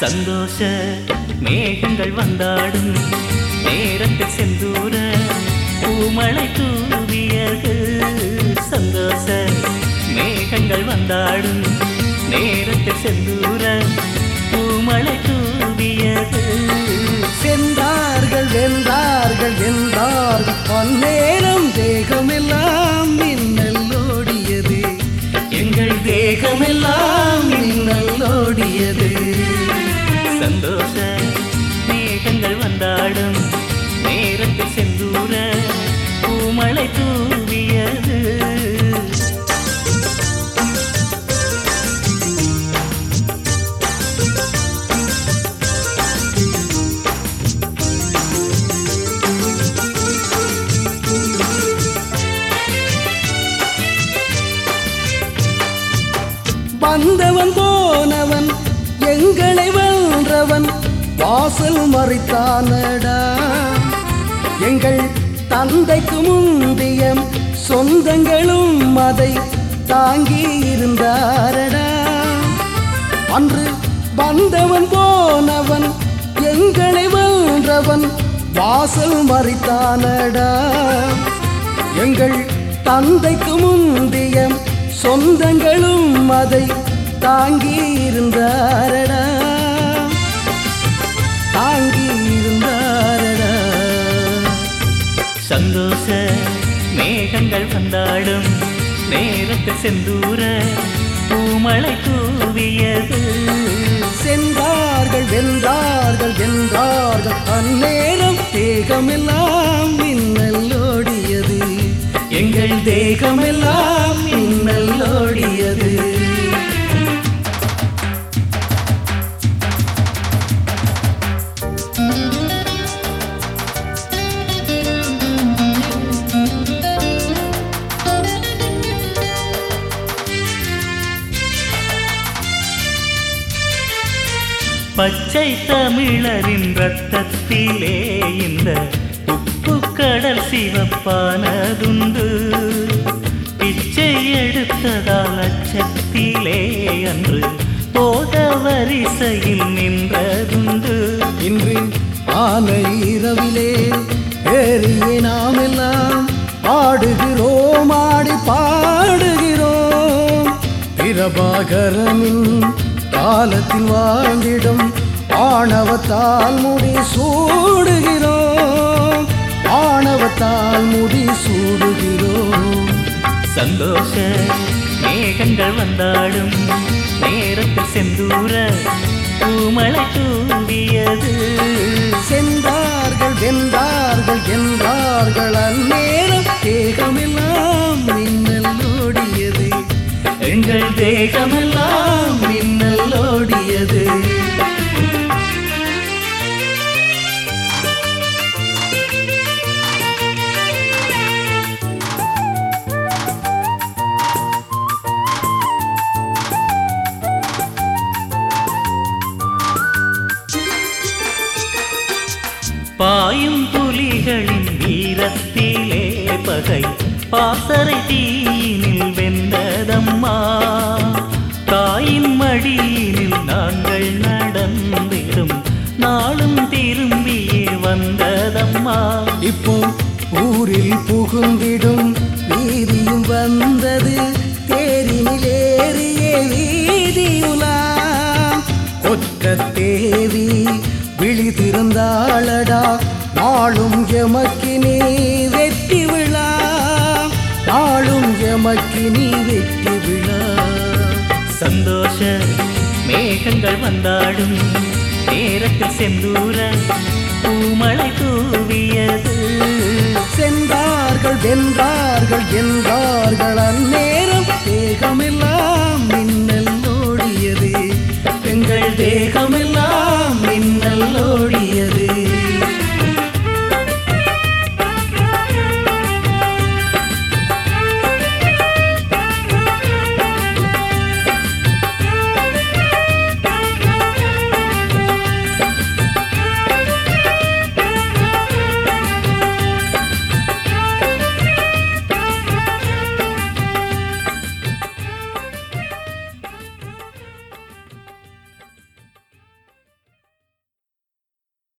சந்தோஷ மேகங்கள் வந்தாடும். நேரத்தில் செந்தூர பூமலை தூவியர்கள். சந்தோஷ மேகங்கள் வந்தாடும். நேரத்தில் செந்தூர மேகங்கள் வந்தாடும் நேரத்தில் செந்தூர பூமலை தூவியது. வந்தவன் போனவன் எங்களை வென்றவன் வாசல் மறைத்தானடா. எங்கள் தந்தைக்கு முந்திய சொந்தங்களும் அதை தாங்கி இருந்தாரடா. அன்று வந்தவன் போனவன் எங்களை வென்றவன் வாசல் மறித்தானடா. எங்கள் தந்தைக்கு முந்திய சொந்தங்களும் அதை தாங்கி இருந்தாரடா. சந்தோஷ மேகங்கள் வந்தாடும் நேரத்தில் செந்தூர பூமழை தூவியது. சென்றார்கள் வென்றார்கள் வென்றார்கள். அந்நேரம் தேகமெல்லாம் மின்னல் ஓடியது எங்கள் தேகமெல்லாம் பச்சை தமிழரின் ரத்தத்திலே இந்த உப்பு கடல் சிவப்பானதுண்டு. பிச்சை எடுத்ததால் அச்சத்திலே அன்று போத வரிசையில் நின்றதுண்டு. இன்று ஆலை இரவிலே ஏறிய நாமெல்லாம் பாடுகிறோம் ஆடி பாடுகிறோம். பிரபாகரமின் காலத்தில் வாழ்ந்திடும் ஆணவத்தால் முடி சூடுகிறோம். ஆணவத்தால் முடி சூடுகிறோம். சந்தோஷ மேகங்கள் வந்தாடும் நேரத்தில் செந்தூர பூமழை தூவியது. சென்றார்கள் வென்றார்கள் என்றார்கள் அந்நேரம். தேகமெல்லாம் மின்னல் ஓடியது எங்கள் தேகமெல்லாம் பாயும் புலிகளின் வீரத்திலே பகை. பாசறை தீயினில் வெந்ததம்மா தாயின் மடியினில் நாங்கள் நடந்திடும். நாளும் திரும்பியே வந்ததம்மா. இப்போ ஊரில் புகுந்திடும் விழித்திருந்தாளடா நாளும் எமக்கினி வெற்றி விழா. நாளும் எமக்கினி வெற்றி விழா. சந்தோஷ மேகங்கள் வந்தாடும் நேரத்தில் செந்தூர பூமழை தூவியது. சென்றார்கள் வென்றார்கள் என்றார்கள்